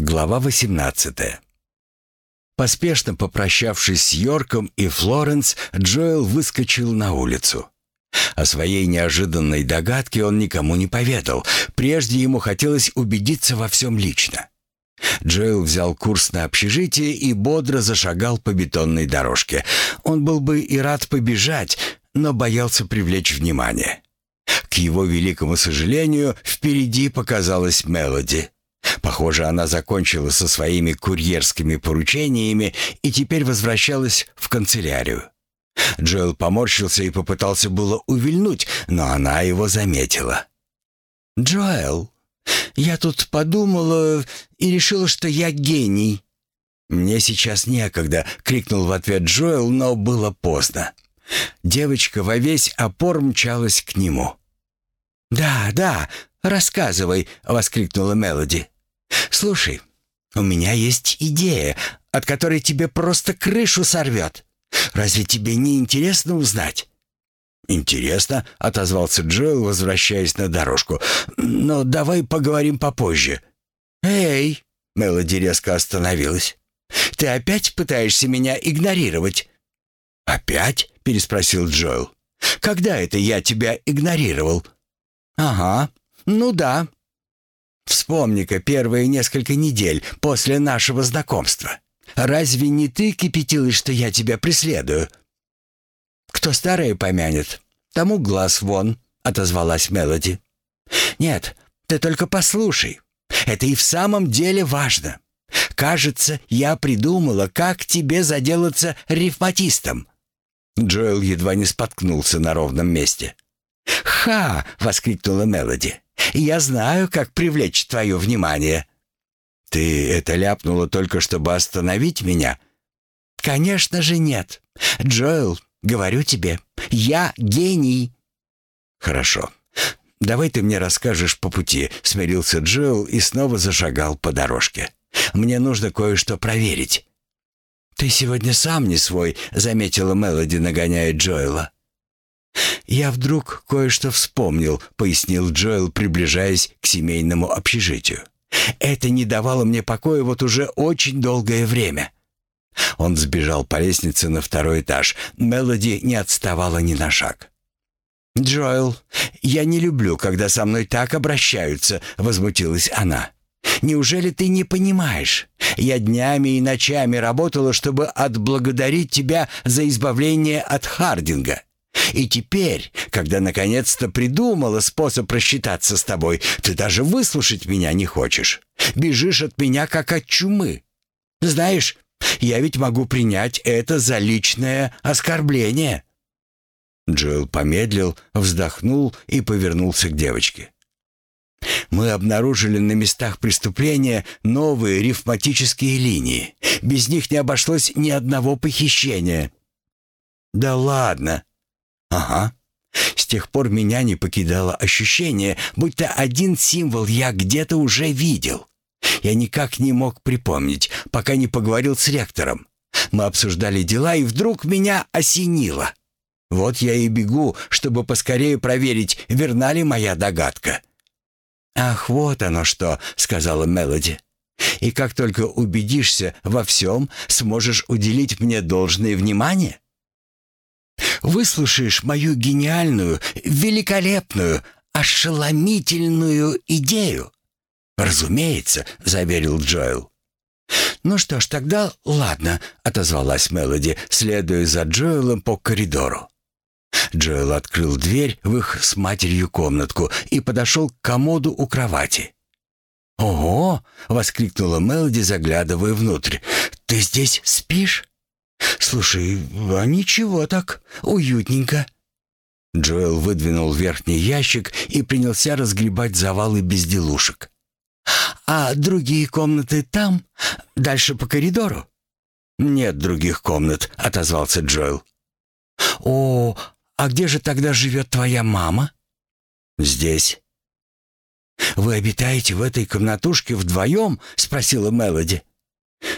Глава 18 Поспешно попрощавшись с Йорком и Флоренс, Джоэл выскочил на улицу. О своей неожиданной догадке он никому не поведал. Прежде ему хотелось убедиться во всем лично. Джоэл взял курс на общежитие и бодро зашагал по бетонной дорожке. Он был бы и рад побежать, но боялся привлечь внимание. К его великому сожалению, впереди показалась Мелоди. Похоже, она закончила со своими курьерскими поручениями и теперь возвращалась в канцелярию. Джоэл поморщился и попытался было увильнуть, но она его заметила. «Джоэл, я тут подумала и решила, что я гений». «Мне сейчас некогда», — крикнул в ответ Джоэл, но было поздно. Девочка во весь опор мчалась к нему. «Да, да, рассказывай», — воскликнула Мелоди. «Слушай, у меня есть идея, от которой тебе просто крышу сорвет. Разве тебе не интересно узнать?» «Интересно», — отозвался Джоэл, возвращаясь на дорожку. «Но давай поговорим попозже». «Эй!» — Мелоди резко остановилась. «Ты опять пытаешься меня игнорировать?» «Опять?» — переспросил Джоэл. «Когда это я тебя игнорировал?» «Ага, ну да. Вспомни-ка первые несколько недель после нашего знакомства. Разве не ты кипятилась, что я тебя преследую?» «Кто старое помянет, тому глаз вон», — отозвалась Мелоди. «Нет, ты только послушай. Это и в самом деле важно. Кажется, я придумала, как тебе заделаться ревматистом». Джоэл едва не споткнулся на ровном месте. «Ха!» — воскликнула Мелоди. «Я знаю, как привлечь твое внимание». «Ты это ляпнула только, чтобы остановить меня?» «Конечно же нет. Джоэл, говорю тебе, я гений». «Хорошо. Давай ты мне расскажешь по пути», — смирился Джоэл и снова зашагал по дорожке. «Мне нужно кое-что проверить». «Ты сегодня сам не свой», — заметила Мелоди, нагоняя Джоэла. «Я вдруг кое-что вспомнил», — пояснил Джоэл, приближаясь к семейному общежитию. «Это не давало мне покоя вот уже очень долгое время». Он сбежал по лестнице на второй этаж. Мелоди не отставала ни на шаг. «Джоэл, я не люблю, когда со мной так обращаются», — возмутилась она. «Неужели ты не понимаешь? Я днями и ночами работала, чтобы отблагодарить тебя за избавление от Хардинга. И теперь, когда наконец-то придумала способ рассчитаться с тобой, ты даже выслушать меня не хочешь. Бежишь от меня, как от чумы. Знаешь, я ведь могу принять это за личное оскорбление». Джоэл помедлил, вздохнул и повернулся к девочке. Мы обнаружили на местах преступления новые рифматические линии. Без них не обошлось ни одного похищения. Да ладно. Ага. С тех пор меня не покидало ощущение, будто один символ я где-то уже видел. Я никак не мог припомнить, пока не поговорил с ректором. Мы обсуждали дела, и вдруг меня осенило. Вот я и бегу, чтобы поскорее проверить, верна ли моя догадка. «Ах, вот оно что», — сказала Мелоди. «И как только убедишься во всем, сможешь уделить мне должное внимание?» «Выслушаешь мою гениальную, великолепную, ошеломительную идею?» «Разумеется», — заверил Джоэл. «Ну что ж, тогда ладно», — отозвалась Мелоди, следуя за Джоэлом по коридору. Джоэл открыл дверь в их с матерью комнатку и подошел к комоду у кровати. «Ого!» — воскликнула Мелоди, заглядывая внутрь. «Ты здесь спишь?» «Слушай, а ничего так, уютненько». Джоэл выдвинул верхний ящик и принялся разгребать завалы безделушек. «А другие комнаты там? Дальше по коридору?» «Нет других комнат», — отозвался Джоэл. «О, а где же тогда живет твоя мама?» «Здесь». «Вы обитаете в этой комнатушке вдвоем?» — спросила Мелоди.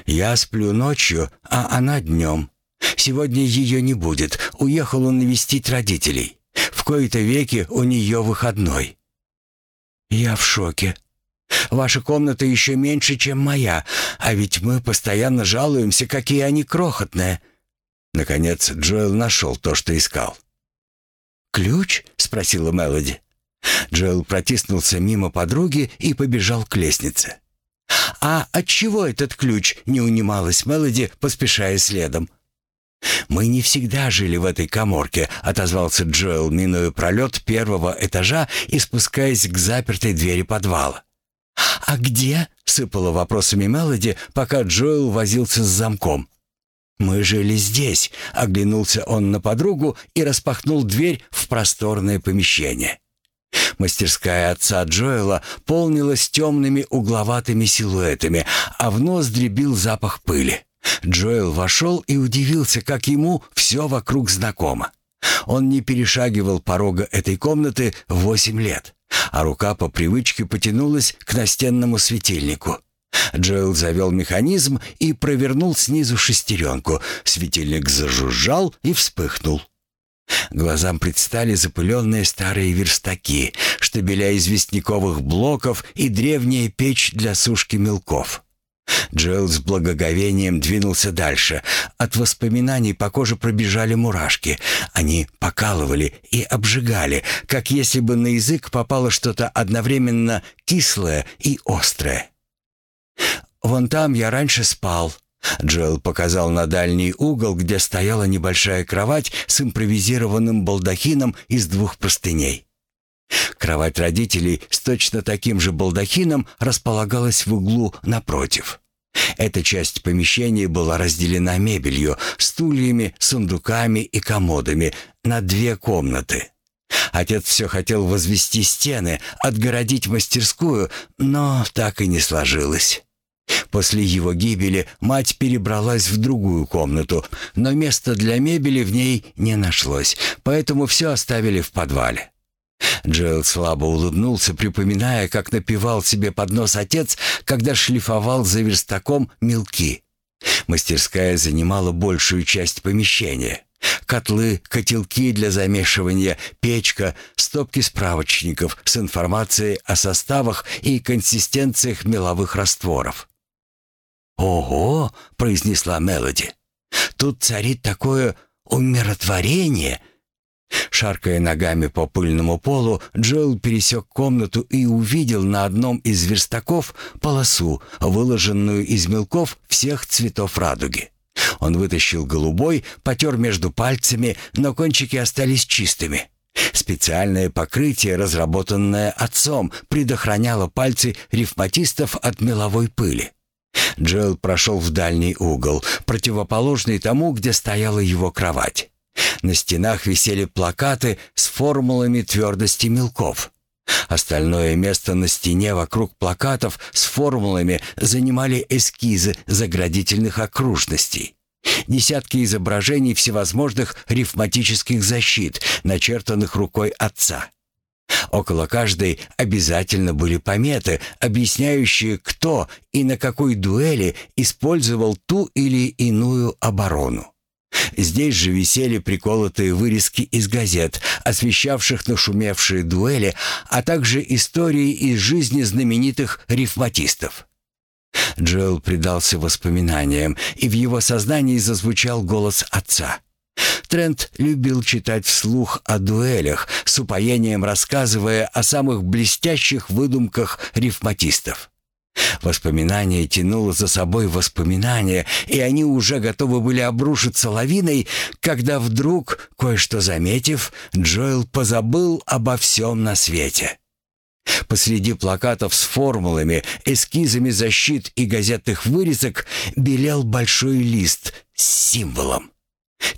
«Я сплю ночью, а она днем. Сегодня ее не будет. Уехала навестить родителей. В кои-то веки у нее выходной». «Я в шоке. Ваша комната еще меньше, чем моя, а ведь мы постоянно жалуемся, какие они крохотные». Наконец Джоэл нашел то, что искал. «Ключ?» — спросила Мелоди. Джоэл протиснулся мимо подруги и побежал к лестнице. «А от чего этот ключ?» — не унималась Мелоди, поспешая следом. «Мы не всегда жили в этой коморке», — отозвался Джоэл, минуя пролет первого этажа и спускаясь к запертой двери подвала. «А где?» — сыпала вопросами Мелоди, пока Джоэл возился с замком. «Мы жили здесь», — оглянулся он на подругу и распахнул дверь в просторное помещение. Мастерская отца Джоэла полнилась темными угловатыми силуэтами, а в нос дребил запах пыли. Джоэл вошел и удивился, как ему все вокруг знакомо. Он не перешагивал порога этой комнаты восемь лет, а рука по привычке потянулась к настенному светильнику. Джоэл завел механизм и провернул снизу шестеренку. Светильник зажужжал и вспыхнул. Глазам предстали запыленные старые верстаки, штабеля известняковых блоков и древняя печь для сушки мелков. Джоэл с благоговением двинулся дальше. От воспоминаний по коже пробежали мурашки. Они покалывали и обжигали, как если бы на язык попало что-то одновременно кислое и острое. «Вон там я раньше спал», Джоэл показал на дальний угол, где стояла небольшая кровать с импровизированным балдахином из двух простыней. Кровать родителей с точно таким же балдахином располагалась в углу напротив. Эта часть помещения была разделена мебелью, стульями, сундуками и комодами на две комнаты. Отец все хотел возвести стены, отгородить мастерскую, но так и не сложилось. После его гибели мать перебралась в другую комнату, но места для мебели в ней не нашлось, поэтому все оставили в подвале. Джоэл слабо улыбнулся, припоминая, как напевал себе под нос отец, когда шлифовал за верстаком мелки. Мастерская занимала большую часть помещения. Котлы, котелки для замешивания, печка, стопки справочников с информацией о составах и консистенциях меловых растворов. «Ого!» — произнесла Мелоди. «Тут царит такое умиротворение!» Шаркая ногами по пыльному полу, Джоэл пересек комнату и увидел на одном из верстаков полосу, выложенную из мелков всех цветов радуги. Он вытащил голубой, потер между пальцами, но кончики остались чистыми. Специальное покрытие, разработанное отцом, предохраняло пальцы рифматистов от меловой пыли. Джоэл прошел в дальний угол, противоположный тому, где стояла его кровать. На стенах висели плакаты с формулами твердости мелков. Остальное место на стене вокруг плакатов с формулами занимали эскизы заградительных окружностей. Десятки изображений всевозможных рифматических защит, начертанных рукой отца. Около каждой обязательно были пометы, объясняющие, кто и на какой дуэли использовал ту или иную оборону. Здесь же висели приколотые вырезки из газет, освещавших нашумевшие дуэли, а также истории из жизни знаменитых рифматистов. Джоэл предался воспоминаниям, и в его сознании зазвучал голос отца. Трент любил читать вслух о дуэлях, с упоением рассказывая о самых блестящих выдумках рифматистов. Воспоминание тянуло за собой воспоминания, и они уже готовы были обрушиться лавиной, когда вдруг, кое-что заметив, Джоэл позабыл обо всем на свете. Посреди плакатов с формулами, эскизами защит и газетных вырезок белел большой лист с символом.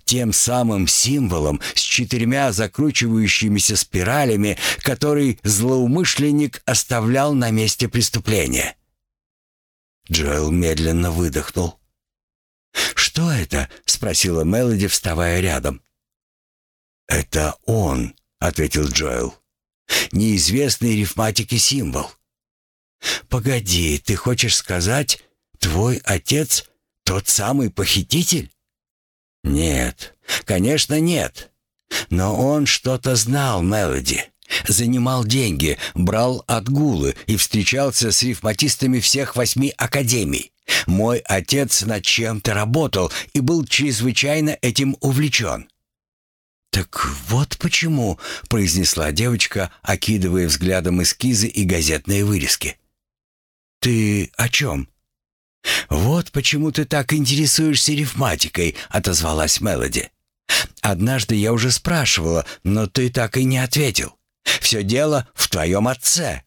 Тем самым символом с четырьмя закручивающимися спиралями, который злоумышленник оставлял на месте преступления. Джоэл медленно выдохнул. «Что это?» — спросила Мелоди, вставая рядом. «Это он», — ответил Джоэл. «Неизвестный рифматики символ». «Погоди, ты хочешь сказать, твой отец тот самый похититель?» «Нет, конечно нет. Но он что-то знал, Мелоди. Занимал деньги, брал отгулы и встречался с рифматистами всех восьми академий. Мой отец над чем-то работал и был чрезвычайно этим увлечен. «Так вот почему», — произнесла девочка, окидывая взглядом эскизы и газетные вырезки. «Ты о чем?» «Вот почему ты так интересуешься рифматикой», — отозвалась Мелоди. «Однажды я уже спрашивала, но ты так и не ответил. Все дело в твоем отце».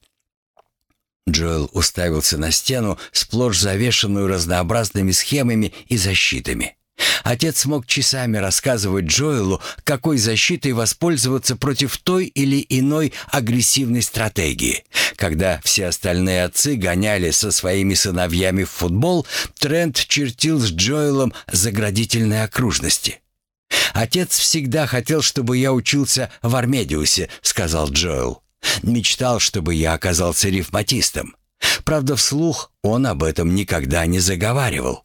Джоэл уставился на стену, сплошь завешенную разнообразными схемами и защитами. Отец мог часами рассказывать Джоэлу, какой защитой воспользоваться против той или иной агрессивной стратегии. Когда все остальные отцы гоняли со своими сыновьями в футбол, Трент чертил с Джоэлом заградительные окружности. «Отец всегда хотел, чтобы я учился в Армедиусе», — сказал Джоэл. «Мечтал, чтобы я оказался рифматистом. Правда, вслух он об этом никогда не заговаривал».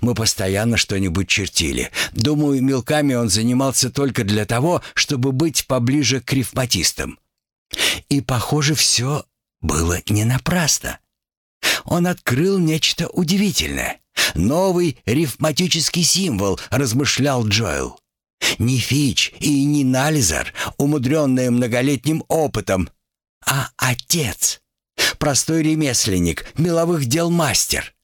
Мы постоянно что-нибудь чертили. Думаю, мелками он занимался только для того, чтобы быть поближе к рифматистам. И, похоже, все было не напрасно. Он открыл нечто удивительное. Новый рифматический символ, размышлял Джоэл. Не Фич и не Нализар, умудренные многолетним опытом, а отец. Простой ремесленник, меловых дел мастер.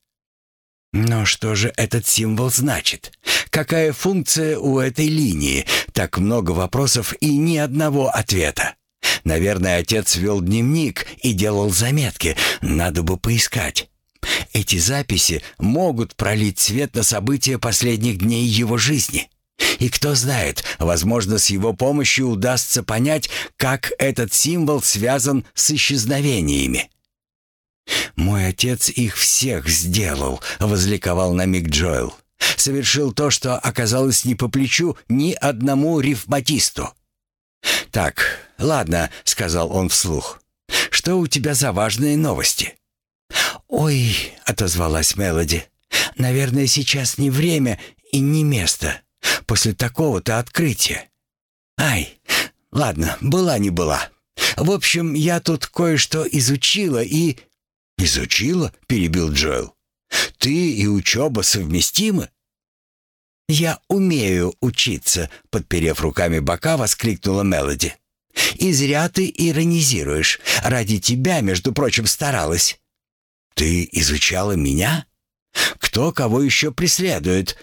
Но что же этот символ значит? Какая функция у этой линии? Так много вопросов и ни одного ответа. Наверное, отец вел дневник и делал заметки. Надо бы поискать. Эти записи могут пролить свет на события последних дней его жизни. И кто знает, возможно, с его помощью удастся понять, как этот символ связан с исчезновениями. «Мой отец их всех сделал», — возликовал на миг Джоэл. «Совершил то, что оказалось не по плечу ни одному рифматисту». «Так, ладно», — сказал он вслух. «Что у тебя за важные новости?» «Ой», — отозвалась Мелоди, — «наверное, сейчас не время и не место. После такого-то открытия». «Ай, ладно, была не была. В общем, я тут кое-что изучила и...» «Изучила?» — перебил Джоэл. «Ты и учеба совместимы?» «Я умею учиться», — подперев руками бока, воскликнула Мелоди. «И зря ты иронизируешь. Ради тебя, между прочим, старалась». «Ты изучала меня? Кто кого еще преследует?»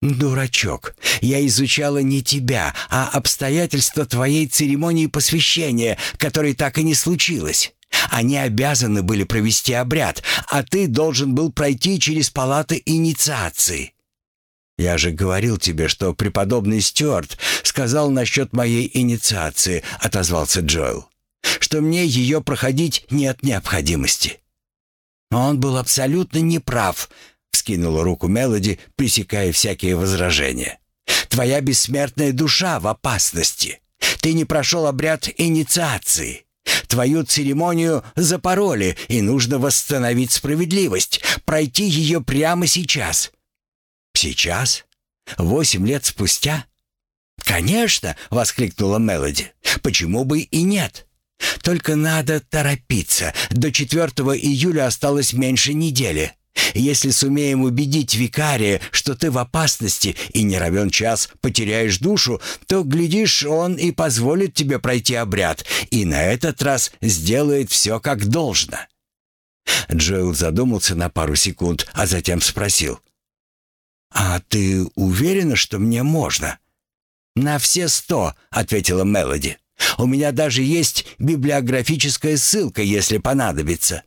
«Дурачок, я изучала не тебя, а обстоятельства твоей церемонии посвящения, которой так и не случилось. Они обязаны были провести обряд, а ты должен был пройти через палаты инициации. Я же говорил тебе, что преподобный Стюарт сказал насчет моей инициации, отозвался Джоэл, что мне ее проходить нет необходимости. Он был абсолютно неправ, вскинула руку Мелоди, пресекая всякие возражения. Твоя бессмертная душа в опасности. Ты не прошел обряд инициации. Твою церемонию запороли, и нужно восстановить справедливость, пройти ее прямо сейчас». «Сейчас? Восемь лет спустя?» «Конечно!» — воскликнула Мелоди. «Почему бы и нет?» «Только надо торопиться. До 4 июля осталось меньше недели. Если сумеем убедить викария, что ты в опасности и не равен час потеряешь душу, то, глядишь, он и позволит тебе пройти обряд, и на этот раз сделает все как должно». Джоэл задумался на пару секунд, а затем спросил. «А ты уверена, что мне можно?» «На все сто», — ответила Мелоди. «У меня даже есть библиографическая ссылка, если понадобится».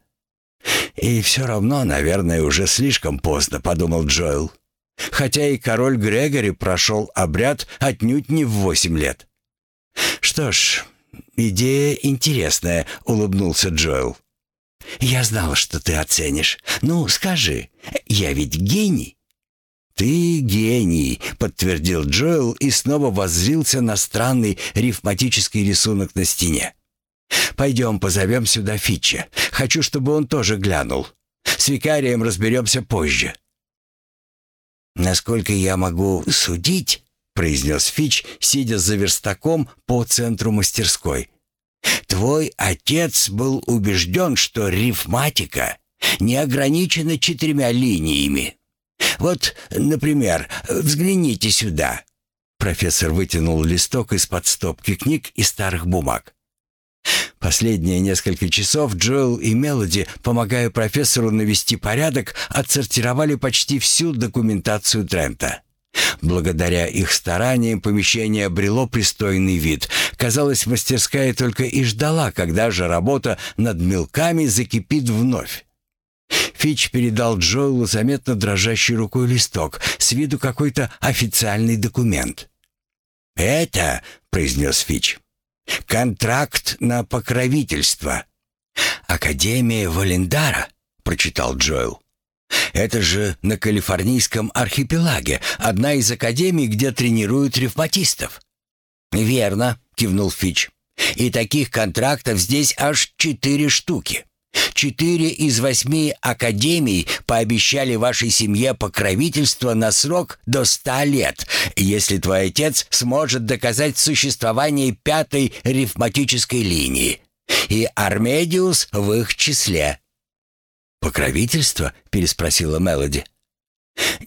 «И все равно, наверное, уже слишком поздно», — подумал Джоэл. «Хотя и король Грегори прошел обряд отнюдь не в восемь лет». «Что ж, идея интересная», — улыбнулся Джоэл. «Я знал, что ты оценишь. Ну, скажи, я ведь гений?» «Ты гений», — подтвердил Джоэл и снова воззрился на странный рифматический рисунок на стене. Пойдем позовем сюда Фитча. Хочу, чтобы он тоже глянул. С викарием разберемся позже». «Насколько я могу судить», — произнес Фич, сидя за верстаком по центру мастерской. Твой отец был убежден, что рифматика не ограничена четырьмя линиями. Вот, например, взгляните сюда. Профессор вытянул листок из-под стопки книг и старых бумаг. Последние несколько часов Джоэл и Мелоди, помогая профессору навести порядок, отсортировали почти всю документацию Трента. Благодаря их стараниям помещение обрело пристойный вид. Казалось, мастерская только и ждала, когда же работа над мелками закипит вновь. Фич передал Джоэлу заметно дрожащей рукой листок, с виду какой-то официальный документ. «Это», — произнес Фич, — «контракт на покровительство». «Академия Валендара», — прочитал Джоэл. Это же на Калифорнийском архипелаге, одна из академий, где тренируют ревматистов. Верно, кивнул Фич. И таких контрактов здесь аж четыре штуки. Четыре из восьми академий пообещали вашей семье покровительство на срок до ста лет, если твой отец сможет доказать существование пятой ревматической линии. И Армедиус в их числе. «Покровительство?» — переспросила Мелоди.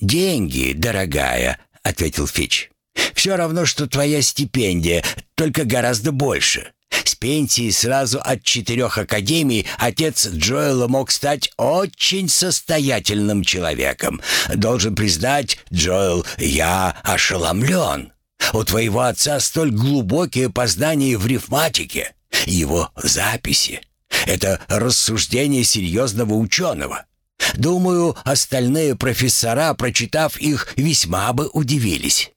«Деньги, дорогая», — ответил Фич. «Все равно, что твоя стипендия, только гораздо больше. С пенсии сразу от четырех академий отец Джоэла мог стать очень состоятельным человеком. Должен признать, Джоэл, я ошеломлен. У твоего отца столь глубокие познания в рифматике, его записи, это рассуждение серьезного ученого. Думаю, остальные профессора, прочитав их, весьма бы удивились.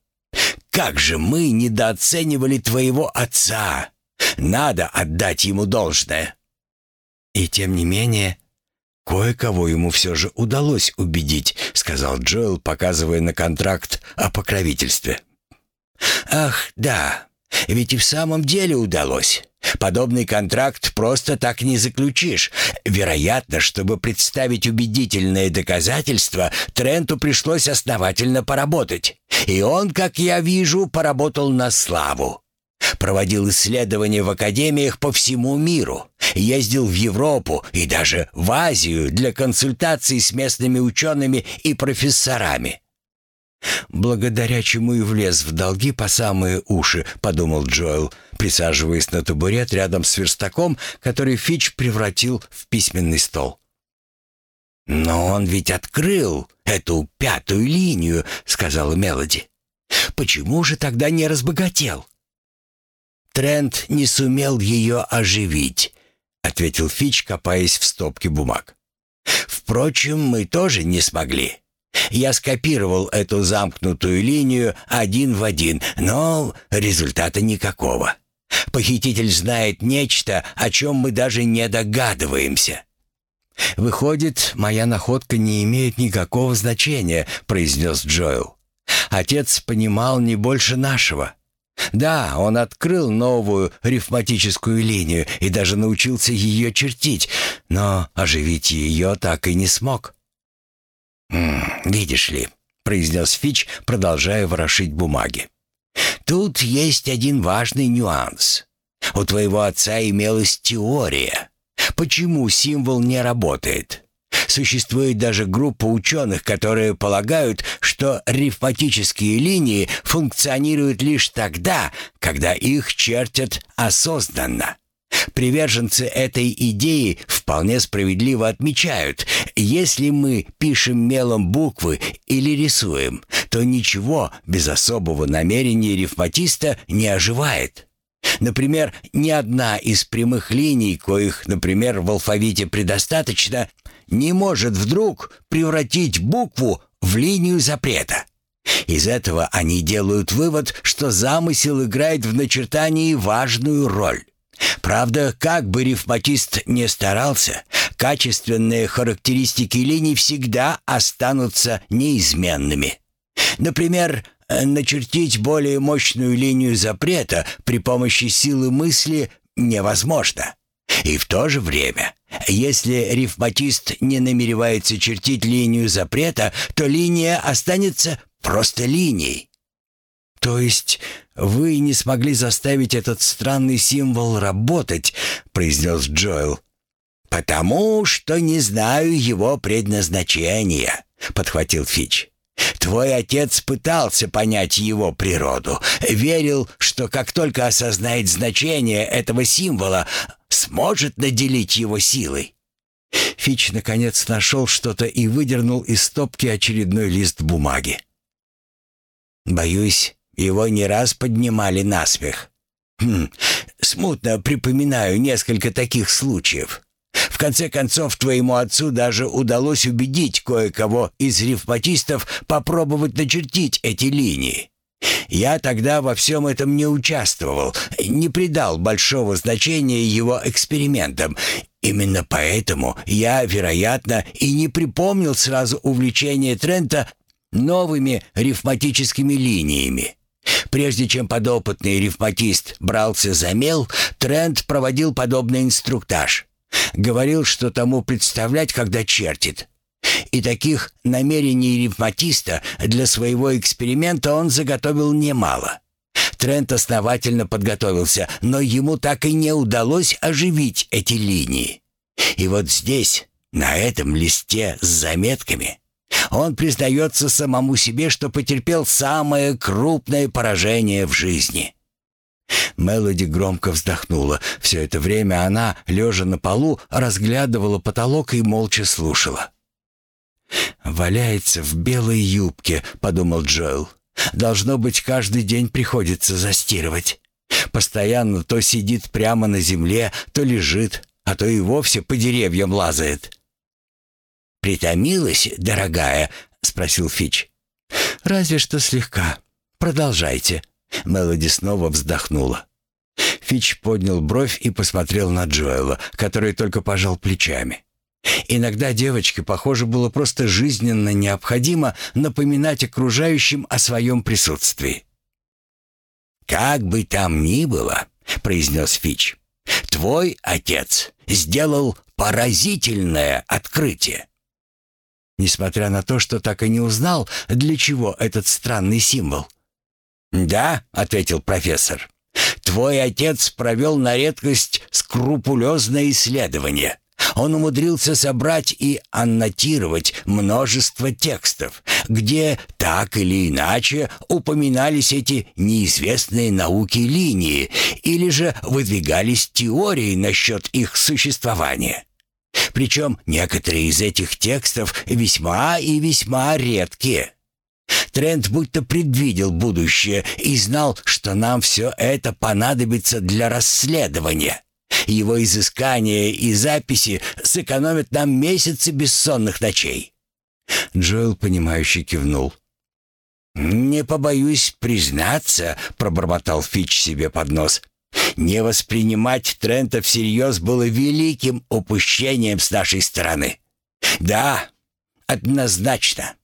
Как же мы недооценивали твоего отца! Надо отдать ему должное. И тем не менее, кое-кого ему все же удалось убедить, сказал Джоэл, показывая на контракт о покровительстве. Ах, да, ведь и в самом деле удалось. Подобный контракт просто так не заключишь. Вероятно, чтобы представить убедительные доказательства, Тренту пришлось основательно поработать. И он, как я вижу, поработал на славу. Проводил исследования в академиях по всему миру. Ездил в Европу и даже в Азию для консультаций с местными учеными и профессорами. «Благодаря чему и влез в долги по самые уши», — подумал Джоэл, присаживаясь на табурет рядом с верстаком, который Фич превратил в письменный стол. «Но он ведь открыл эту пятую линию», — сказала Мелоди. «Почему же тогда не разбогател?» «Трент не сумел ее оживить», — ответил Фич, копаясь в стопке бумаг. «Впрочем, мы тоже не смогли». Я скопировал эту замкнутую линию один в один, но результата никакого. Похититель знает нечто, о чем мы даже не догадываемся. «Выходит, моя находка не имеет никакого значения», — произнес Джоэл. «Отец понимал не больше нашего». Да, он открыл новую рифматическую линию и даже научился ее чертить, но оживить ее так и не смог. «Видишь ли», — произнес Фич, продолжая ворошить бумаги. «Тут есть один важный нюанс. У твоего отца имелась теория. Почему символ не работает?» Существует даже группа ученых, которые полагают, что рифматические линии функционируют лишь тогда, когда их чертят осознанно. Приверженцы этой идеи вполне справедливо отмечают, если мы пишем мелом буквы или рисуем, то ничего без особого намерения рифматиста не оживает. Например, ни одна из прямых линий, коих, например, в алфавите предостаточно, не может вдруг превратить букву в линию запрета. Из этого они делают вывод, что замысел играет в начертании важную роль. Правда, как бы рифматист не старался, качественные характеристики линий всегда останутся неизменными. Например, начертить более мощную линию запрета при помощи силы мысли невозможно. И в то же время, если рифматист не намеревается чертить линию запрета, то линия останется просто линией. То есть вы не смогли заставить этот странный символ работать, произнес Джоэл. Потому что не знаю его предназначения, подхватил Фич. Твой отец пытался понять его природу, верил, что как только осознает значение этого символа, сможет наделить его силой. Фич наконец нашел что-то и выдернул из стопки очередной лист бумаги. «Боюсь, его не раз поднимали на смех. Хм, смутно припоминаю несколько таких случаев. В конце концов, твоему отцу даже удалось убедить кое-кого из ревматистов попробовать начертить эти линии. Я тогда во всем этом не участвовал, не придал большого значения его экспериментам. Именно поэтому я, вероятно, и не припомнил сразу увлечение Трента новыми рифматическими линиями. Прежде чем подопытный рифматист брался за мел, Трент проводил подобный инструктаж. Говорил, что тому представлять, когда чертит. И таких намерений рифматиста для своего эксперимента он заготовил немало. Трент основательно подготовился, но ему так и не удалось оживить эти линии. И вот здесь, на этом листе с заметками, он признается самому себе, что потерпел самое крупное поражение в жизни. Мелоди громко вздохнула. Все это время она, лежа на полу, разглядывала потолок и молча слушала. «Валяется в белой юбке», — подумал Джоэл. «Должно быть, каждый день приходится застирывать. Постоянно то сидит прямо на земле, то лежит, а то и вовсе по деревьям лазает». «Притомилась, дорогая?» — спросил Фич. «Разве что слегка. Продолжайте». Мелоди снова вздохнула. Фич поднял бровь и посмотрел на Джоэла, который только пожал плечами. Иногда девочке, похоже, было просто жизненно необходимо напоминать окружающим о своем присутствии. «Как бы там ни было», — произнес Фич, — «твой отец сделал поразительное открытие». Несмотря на то, что так и не узнал, для чего этот странный символ. «Да», — ответил профессор, — «твой отец провел на редкость скрупулезное исследование». Он умудрился собрать и аннотировать множество текстов, где так или иначе упоминались эти неизвестные науки линии или же выдвигались теории насчет их существования. Причем некоторые из этих текстов весьма и весьма редкие. Трент будто предвидел будущее и знал, что нам все это понадобится для расследования. Его изыскания и записи сэкономят нам месяцы бессонных ночей». Джоэл, понимающе кивнул. «Не побоюсь признаться», — пробормотал Фич себе под нос. «Не воспринимать Трента всерьез было великим упущением с нашей стороны. Да, однозначно.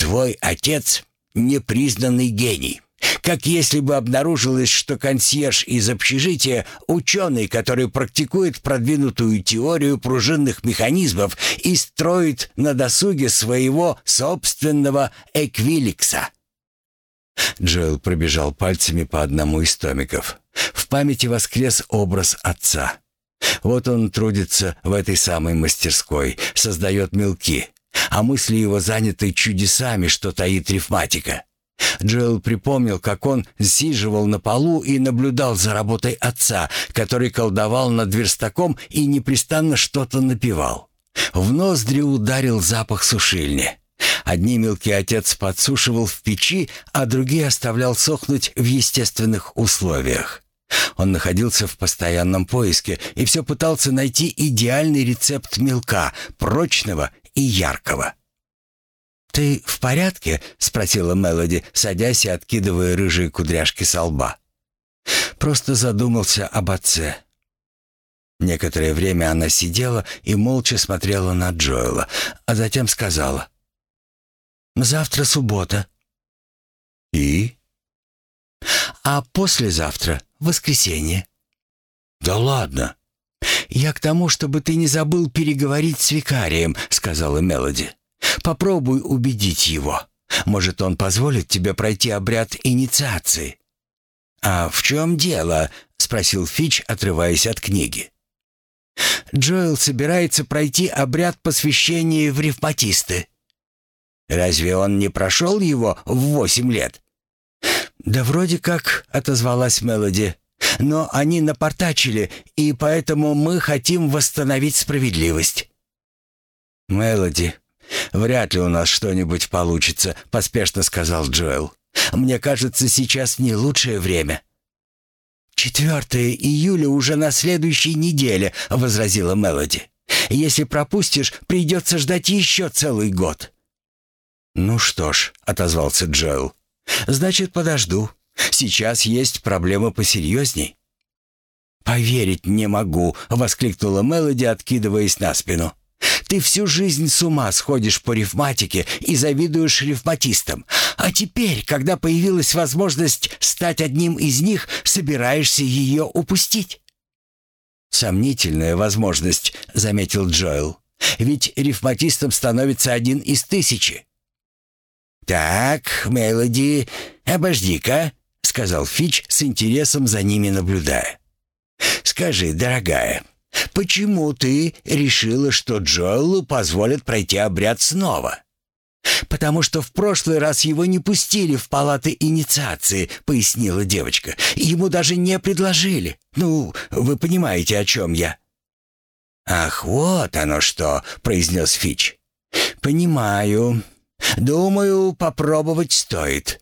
Твой отец — непризнанный гений. Как если бы обнаружилось, что консьерж из общежития – ученый, который практикует продвинутую теорию пружинных механизмов и строит на досуге своего собственного эквиликса. Джоэл пробежал пальцами по одному из томиков. В памяти воскрес образ отца. Вот он трудится в этой самой мастерской, создает мелки, а мысли его заняты чудесами, что таит рифматика. Джоэл припомнил, как он сиживал на полу и наблюдал за работой отца, который колдовал над верстаком и непрестанно что-то напевал. В ноздри ударил запах сушильни. Одни мелкие отец подсушивал в печи, а другие оставлял сохнуть в естественных условиях. Он находился в постоянном поиске и все пытался найти идеальный рецепт мелка, прочного и яркого. «Ты в порядке?» — спросила Мелоди, садясь и откидывая рыжие кудряшки со лба. Просто задумался об отце. Некоторое время она сидела и молча смотрела на Джоэла, а затем сказала. «Завтра суббота». «И?» «А послезавтра воскресенье». «Да ладно». «Я к тому, чтобы ты не забыл переговорить с викарием», — сказала Мелоди. Попробуй убедить его. Может, он позволит тебе пройти обряд инициации?» «А в чем дело?» — спросил Фич, отрываясь от книги. «Джоэл собирается пройти обряд посвящения в ревматисты». «Разве он не прошел его в восемь лет?» «Да вроде как», — отозвалась Мелоди. «Но они напортачили, и поэтому мы хотим восстановить справедливость». «Мелоди, вряд ли у нас что-нибудь получится», — поспешно сказал Джоэл. «Мне кажется, сейчас не лучшее время». «Четвертое июля уже на следующей неделе», — возразила Мелоди. «Если пропустишь, придется ждать еще целый год». «Ну что ж», — отозвался Джоэл. «Значит, подожду. Сейчас есть проблема посерьезней». «Поверить не могу», — воскликнула Мелоди, откидываясь на спину. Ты всю жизнь с ума сходишь по рифматике и завидуешь рифматистам. А теперь, когда появилась возможность стать одним из них, собираешься ее упустить?» «Сомнительная возможность», — заметил Джоэл. «Ведь рифматистом становится один из тысячи». «Так, Мелоди, обожди-ка», — сказал Фич с интересом за ними наблюдая. «Скажи, дорогая, Почему ты решила, что Джоэлу позволят пройти обряд снова? «Потому что в прошлый раз его не пустили в палаты инициации», — пояснила девочка. «Ему даже не предложили. Ну, вы понимаете, о чем я». «Ах, вот оно что», — произнес Фич. «Понимаю. Думаю, попробовать стоит».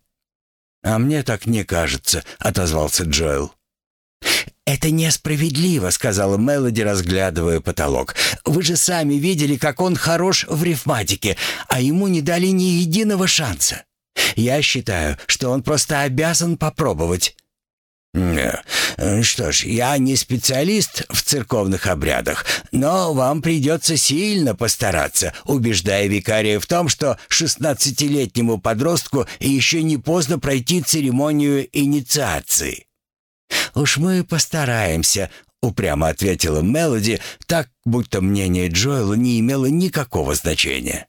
«А мне так не кажется», — отозвался Джоэл. «Это несправедливо», — сказала Мелоди, разглядывая потолок. «Вы же сами видели, как он хорош в рифматике, а ему не дали ни единого шанса. Я считаю, что он просто обязан попробовать». «Что ж, я не специалист в церковных обрядах, но вам придется сильно постараться, убеждая викария в том, что шестнадцатилетнему подростку еще не поздно пройти церемонию инициации». «Уж мы постараемся», — упрямо ответила Мелоди, так, будто мнение Джоэла не имело никакого значения.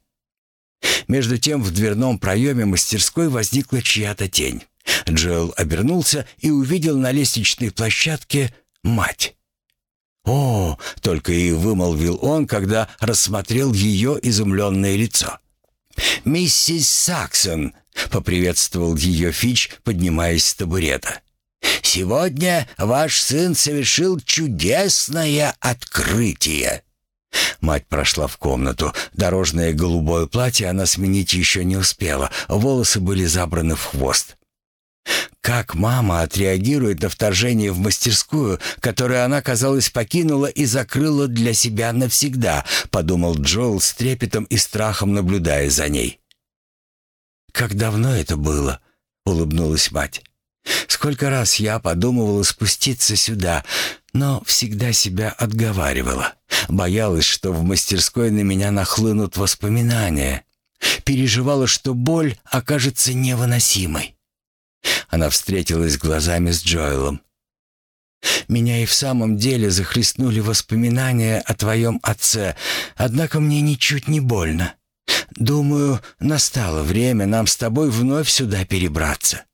Между тем в дверном проеме мастерской возникла чья-то тень. Джоэл обернулся и увидел на лестничной площадке мать. «О!» — только и вымолвил он, когда рассмотрел ее изумленное лицо. «Миссис Саксон!» — поприветствовал ее Фич, поднимаясь с табурета. Сегодня ваш сын совершил чудесное открытие». Мать прошла в комнату. Дорожное голубое платье она сменить еще не успела. Волосы были забраны в хвост. Как мама отреагирует на вторжение в мастерскую, которую она, казалось, покинула и закрыла для себя навсегда, подумал Джоэл с трепетом и страхом, наблюдая за ней. «Как давно это было?» — улыбнулась мать. Сколько раз я подумывала спуститься сюда, но всегда себя отговаривала. Боялась, что в мастерской на меня нахлынут воспоминания. Переживала, что боль окажется невыносимой. Она встретилась глазами с Джоэлом. «Меня и в самом деле захлестнули воспоминания о твоем отце, однако мне ничуть не больно. Думаю, настало время нам с тобой вновь сюда перебраться.